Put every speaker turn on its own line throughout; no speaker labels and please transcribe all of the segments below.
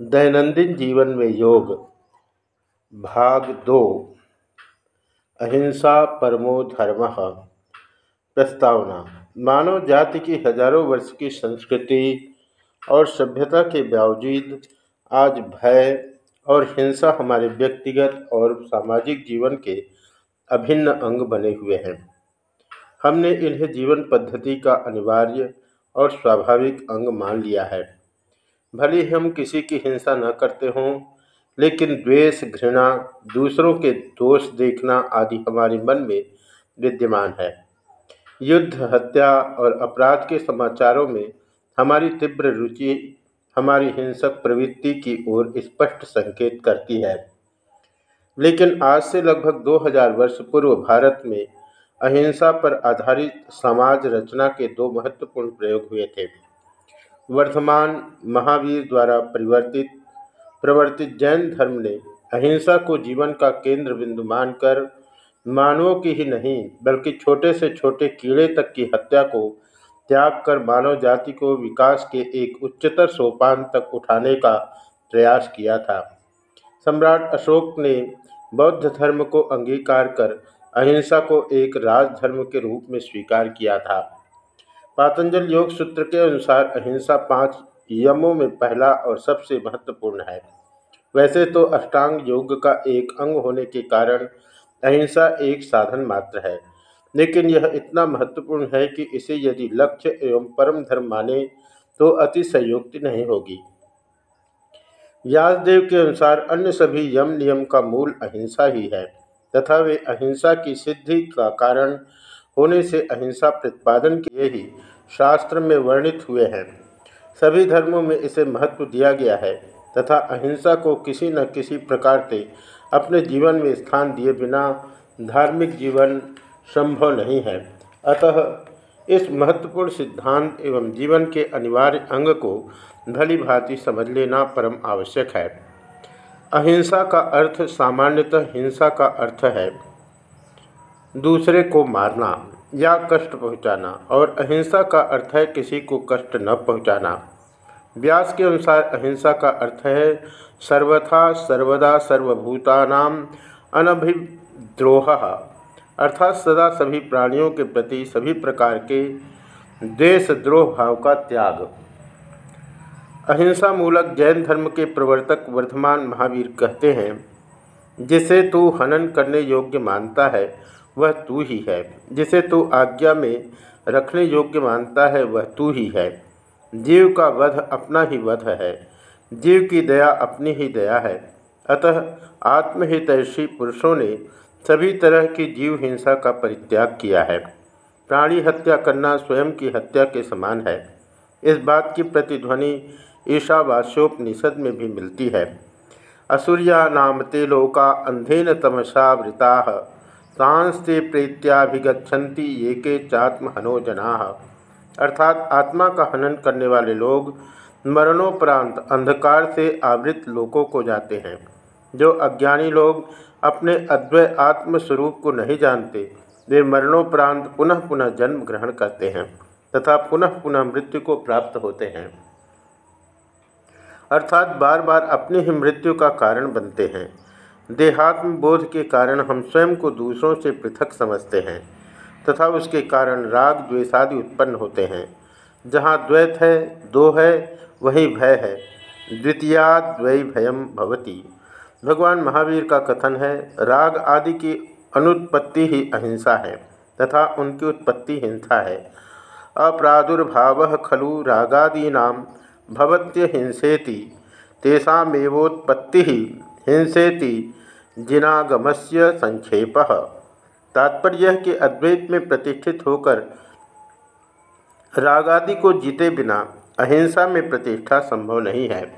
दैनंदिन जीवन में योग। भाग दो, अहिंसा परमो धर्म। प्रस्तावना, मानव जाति की हज़ारों वर्ष की संस्कृति और सभ्यता के बावजूद आज भय और हिंसा हमारे व्यक्तिगत और सामाजिक जीवन के अभिन्न अंग बने हुए हैं। हमने इन्हें जीवन पद्धति का अनिवार्य और स्वाभाविक अंग मान लिया है। भले हम किसी की हिंसा न करते हों, लेकिन द्वेष, घृणा, दूसरों के दोष देखना आदि हमारे मन में विद्यमान है। युद्ध, हत्या और अपराध के समाचारों में हमारी तीव्र रुचि, हमारी हिंसक प्रवृत्ति की ओर स्पष्ट संकेत करती है। लेकिन आज से लगभग 2000 वर्ष पूर्व भारत में अहिंसा पर आधारित समाज रचना के दो महत्वपूर्ण प्रयोग हुए थे। वर्धमान महावीर द्वारा परिवर्तित, प्रवर्तित जैन धर्म ने अहिंसा को जीवन का केंद्र बिंदु मानकर मानवों की ही नहीं, बल्कि छोटे से छोटे कीड़े तक की हत्या को त्याग कर मानव जाति को विकास के एक उच्चतर सोपान तक उठाने का प्रयास किया था। सम्राट अशोक ने बौद्ध धर्म को अंगीकार कर अहिंसा को एक राजधर्म के रूप में स्वीकार किया था। पातंजल योग सूत्र के अनुसार अहिंसा पाँच यमों में पहला और सबसे महत्वपूर्ण है। वैसे तो अष्टांग योग का एक अंग होने के कारण अहिंसा एक साधन मात्र है। लेकिन यह इतना महत्वपूर्ण है कि इसे यदि लक्ष्य एवं परम धर्म माने तो अति संयुक्ति नहीं होगी। व्यासदेव के अनुसार अन्य सभी यम नियम का मूल अहिंसा ही है, तथा वे अहिंसा की सिद्धि का कारण होने से अहिंसा प्रतिपादन के ही शास्त्र में वर्णित हुए हैं। सभी धर्मों में इसे महत्व दिया गया है तथा अहिंसा को किसी न किसी प्रकार से अपने जीवन में स्थान दिए बिना धार्मिक जीवन संभव नहीं है। अतः इस महत्वपूर्ण सिद्धांत एवं जीवन के अनिवार्य अंग को भली भांति समझ लेना परम आवश्यक है। अहिंसा का अर्थ सामान्यतः हिंसा का अर्थ है। दूसरे को मारना या कष्ट पहुंचाना, और अहिंसा का अर्थ है किसी को कष्ट न पहुंचाना। व्यास के अनुसार अहिंसा का अर्थ है, सर्वथा सर्वदा सर्वभूतानाम अनभिद्रोह, अर्थात सदा सभी प्राणियों के प्रति सभी प्रकार के देश द्रोह भाव का त्याग। अहिंसा मूलक जैन धर्म के प्रवर्तक वर्धमान महावीर कहते हैं, जिसे तू हनन करने योग्य मानता है वह तू ही है। जिसे तू आज्ञा में रखने योग्य मानता है, वह तू ही है। जीव का वध अपना ही वध है। जीव की दया अपनी ही दया है। अतः आत्महितैषी पुरुषों ने सभी तरह की जीव हिंसा का परित्याग किया है। प्राणी हत्या करना स्वयं की हत्या के समान है। इस बात की प्रतिध्वनि ईशावास्योपनिषद में भी मिलती है। असुरिया नाम ते लोका अंधेन तमसा वृता। सांस्ते प्रीत्याभिगछन्ति ये के चात्महनो जना अर्थात आत्मा का हनन करने वाले लोग मरणोपरांत अंधकार से आवृत लोकों को जाते हैं, जो अज्ञानी लोग अपने अद्वै आत्मस्वरूप को नहीं जानते। वे मरणोपरांत पुनः पुनः जन्म ग्रहण करते हैं, तथा पुनः पुनः मृत्यु को प्राप्त होते हैं। अर्थात बार बार अपनी ही मृत्यु का कारण बनते हैं। देहात्म बोध के कारण हम स्वयं को दूसरों से पृथक समझते हैं, तथा उसके कारण राग द्वेषादि उत्पन्न होते हैं। जहाँ द्वैत है, दो है, वही भय है। द्वितीया द्वै भयम भवती। भगवान महावीर का कथन है, राग आदि की अनुत्पत्ति ही अहिंसा है, तथा उनकी उत्पत्ति हिंसा है। अप्रादुर्भाव खलु रागादीना भवत्य हिंसेति तेषामेवोत्पत्ति हिंसेति जिनागमस्य संक्षेप। तात्पर्य यह कि अद्वैत में प्रतिष्ठित होकर रागादि को जीते बिना अहिंसा में प्रतिष्ठा संभव नहीं है।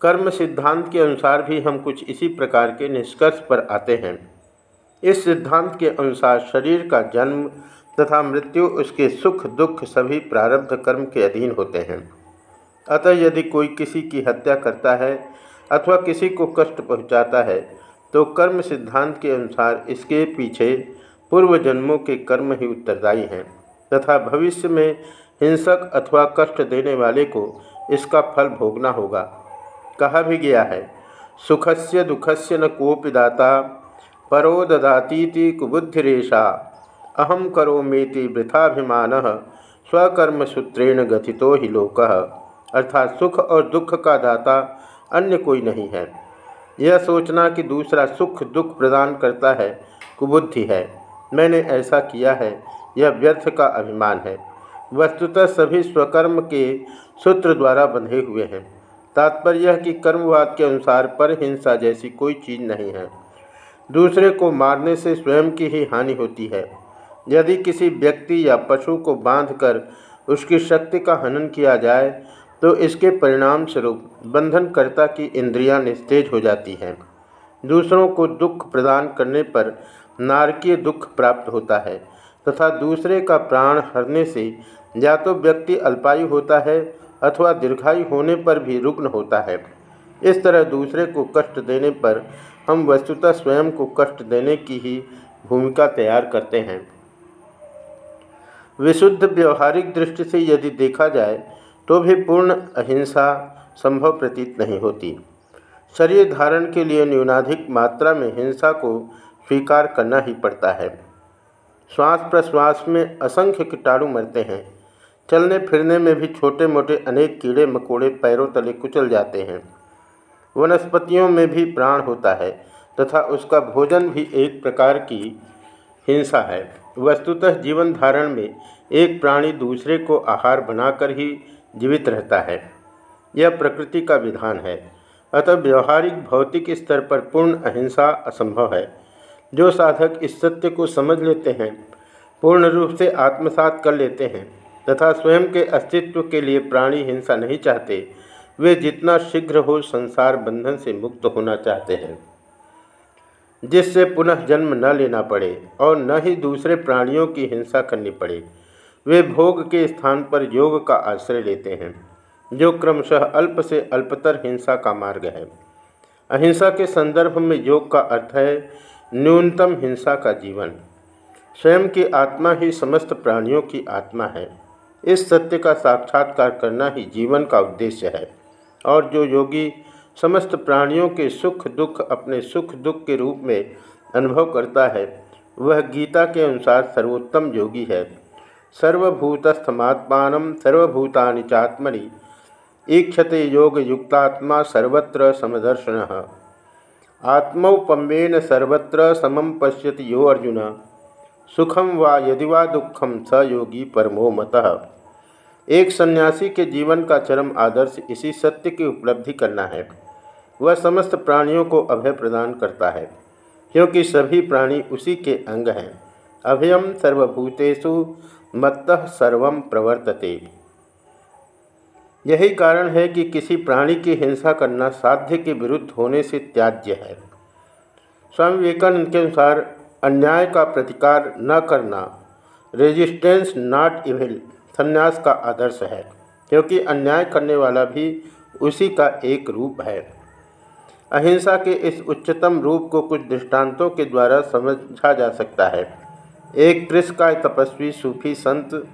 कर्म सिद्धांत के अनुसार भी हम कुछ इसी प्रकार के निष्कर्ष पर आते हैं। इस सिद्धांत के अनुसार शरीर का जन्म तथा मृत्यु, उसके सुख दुख सभी प्रारब्ध कर्म के अधीन होते हैं। अतः यदि कोई किसी की हत्या करता है अथवा किसी को कष्ट पहुंचाता है तो कर्म सिद्धांत के अनुसार इसके पीछे पूर्व जन्मों के कर्म ही उत्तरदायी हैं, तथा भविष्य में हिंसक अथवा कष्ट देने वाले को इसका फल भोगना होगा। कहा भी गया है, सुखस्य दुखस्य न कोपि दाता, परो ददातीति कुबुद्धिरेशा अहम करोमेति वृथाभिमान स्वकर्म सूत्रेण गथितो ही लोक। अर्थात सुख और दुख का दाता अन्य कोई नहीं है। यह सोचना कि दूसरा सुख दुख प्रदान करता है, कुबुद्धि है। मैंने ऐसा किया है, यह व्यर्थ का अभिमान है। वस्तुतः सभी स्वकर्म के सूत्र द्वारा बंधे हुए हैं। तात्पर्य कि कर्मवाद के अनुसार पर हिंसा जैसी कोई चीज़ नहीं है। दूसरे को मारने से स्वयं की ही हानि होती है। यदि किसी व्यक्ति या पशु को बांधकर उसकी शक्ति का हनन किया जाए तो इसके परिणाम स्वरूप बंधनकर्ता की इंद्रियाँ निस्तेज हो जाती हैं। दूसरों को दुख प्रदान करने पर नारकीय दुख प्राप्त होता है तथा दूसरे का प्राण हरने से या तो व्यक्ति अल्पायु होता है अथवा दीर्घायु होने पर भी रुग्ण होता है। इस तरह दूसरे को कष्ट देने पर हम वस्तुतः स्वयं को कष्ट देने की ही भूमिका तैयार करते हैं। विशुद्ध व्यवहारिक दृष्टि से यदि देखा जाए तो भी पूर्ण अहिंसा संभव प्रतीत नहीं होती। शरीर धारण के लिए न्यूनाधिक मात्रा में हिंसा को स्वीकार करना ही पड़ता है। श्वास प्रश्वास में असंख्य कीटाणु मरते हैं। चलने फिरने में भी छोटे मोटे अनेक कीड़े मकोड़े पैरों तले कुचल जाते हैं। वनस्पतियों में भी प्राण होता है तथा उसका भोजन भी एक प्रकार की हिंसा है। वस्तुतः जीवन धारण में एक प्राणी दूसरे को आहार बनाकर ही जीवित रहता है। यह प्रकृति का विधान है। अतः व्यवहारिक भौतिक स्तर पर पूर्ण अहिंसा असंभव है। जो साधक इस सत्य को समझ लेते हैं, पूर्ण रूप से आत्मसात कर लेते हैं, तथा स्वयं के अस्तित्व के लिए प्राणी हिंसा नहीं चाहते, वे जितना शीघ्र हो संसार बंधन से मुक्त होना चाहते हैं। जिससे पुनः जन्म न लेना पड़े और न ही दूसरे प्राणियों की हिंसा करनी पड़े। वे भोग के स्थान पर योग का आश्रय लेते हैं, जो क्रमशः अल्प से अल्पतर हिंसा का मार्ग है। अहिंसा के संदर्भ में योग का अर्थ है न्यूनतम हिंसा का जीवन। स्वयं की आत्मा ही समस्त प्राणियों की आत्मा है। इस सत्य का साक्षात्कार करना ही जीवन का उद्देश्य है। और जो योगी समस्त प्राणियों के सुख दुख अपने सुख दुख के रूप में अनुभव करता है, वह गीता के अनुसार सर्वोत्तम योगी है। सर्वभूतस्थमात्मान सर्वभूतानि चात्मनि। ईक्षते योग युक्तात्मा सर्वत्र समदर्शन। आत्मौपम्येन सर्वत्र समम पश्यति यो अर्जुन। सुखम वा यदि वा दुखम स योगी परमो मतः। एक सन्यासी के जीवन का चरम आदर्श इसी सत्य की उपलब्धि करना है। वह समस्त प्राणियों को अभय प्रदान करता है, क्योंकि सभी प्राणी उसी के अंग हैं। अभयम सर्वभूतेषु मत्त सर्व प्रवर्तते। यही कारण है कि किसी प्राणी की हिंसा करना साध्य के विरुद्ध होने से त्याज्य है। स्वामी विवेकानंद के अनुसार अन्याय का प्रतिकार न करना रेजिस्टेंस नॉट इविल संन्यास का आदर्श है, क्योंकि अन्याय करने वाला भी उसी का एक रूप है। अहिंसा के इस उच्चतम रूप को कुछ दृष्टांतों के द्वारा समझा जा सकता है। एक कृष्णकाय तपस्वी सूफी संत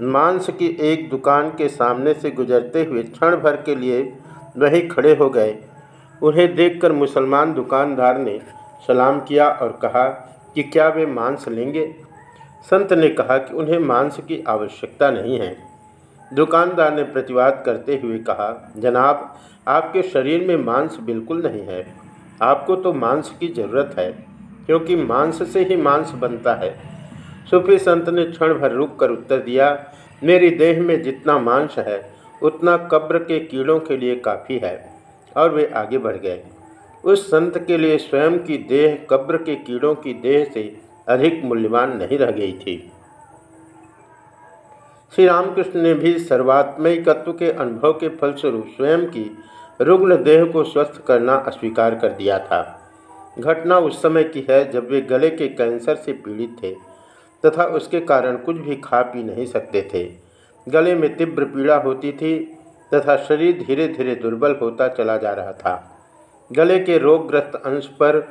मांस की एक दुकान के सामने से गुजरते हुए क्षण भर के लिए वहीं खड़े हो गए। उन्हें देखकर मुसलमान दुकानदार ने सलाम किया और कहा कि क्या वे मांस लेंगे? संत ने कहा कि उन्हें मांस की आवश्यकता नहीं है। दुकानदार ने प्रतिवाद करते हुए कहा, जनाब, आपके शरीर में मांस बिल्कुल नहीं है। आपको तो मांस की ज़रूरत है। क्योंकि मांस से ही मांस बनता है। सूफी संत ने क्षण भर रुक कर उत्तर दिया, मेरी देह में जितना मांस है, उतना कब्र के कीड़ों के लिए काफ़ी है। और वे आगे बढ़ गए। उस संत के लिए स्वयं की देह कब्र के कीड़ों की देह से अधिक मूल्यवान नहीं रह गई थी। श्री रामकृष्ण ने भी सर्वात्मकत्व के अनुभव के फलस्वरूप स्वयं की रुग्ण देह को स्वस्थ करना अस्वीकार कर दिया था। घटना उस समय की है जब वे गले के कैंसर से पीड़ित थे तथा उसके कारण कुछ भी खा पी नहीं सकते थे। गले में तीव्र पीड़ा होती थी तथा शरीर धीरे धीरे दुर्बल होता चला जा रहा था। गले के रोगग्रस्त अंश पर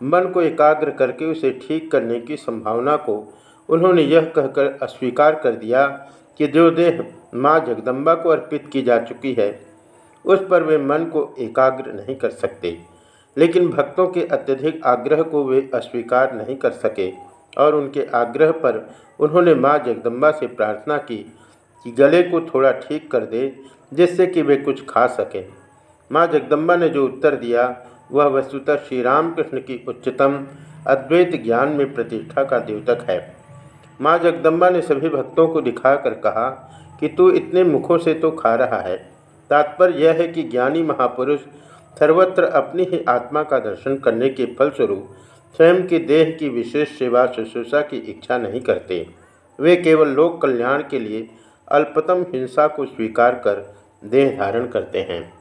मन को एकाग्र करके उसे ठीक करने की संभावना को उन्होंने यह कहकर अस्वीकार कर दिया कि जो देह माँ जगदम्बा को अर्पित की जा चुकी है। उस पर वे मन को एकाग्र नहीं कर सकते। लेकिन भक्तों के अत्यधिक आग्रह को वे अस्वीकार नहीं कर सके और उनके आग्रह पर उन्होंने माँ जगदम्बा से प्रार्थना की कि गले को थोड़ा ठीक कर दे, जिससे कि वे कुछ खा सकें। माँ जगदम्बा ने जो उत्तर दिया, वह वस्तुतः श्री रामकृष्ण की उच्चतम, अद्वैत ज्ञान में प्रतिष्ठा का द्योतक है। माँ जगदम्बा ने सभी भक्तों को दिखाकर कहा कि तू इतने मुखों से तो खा रहा है। तात्पर्य यह है कि ज्ञानी महापुरुष सर्वत्र अपनी ही आत्मा का दर्शन करने के फलस्वरूप स्वयं के देह की विशेष सेवा शुश्रूषा की इच्छा नहीं करते। वे केवल लोक कल्याण के लिए अल्पतम हिंसा को स्वीकार कर देह धारण करते हैं।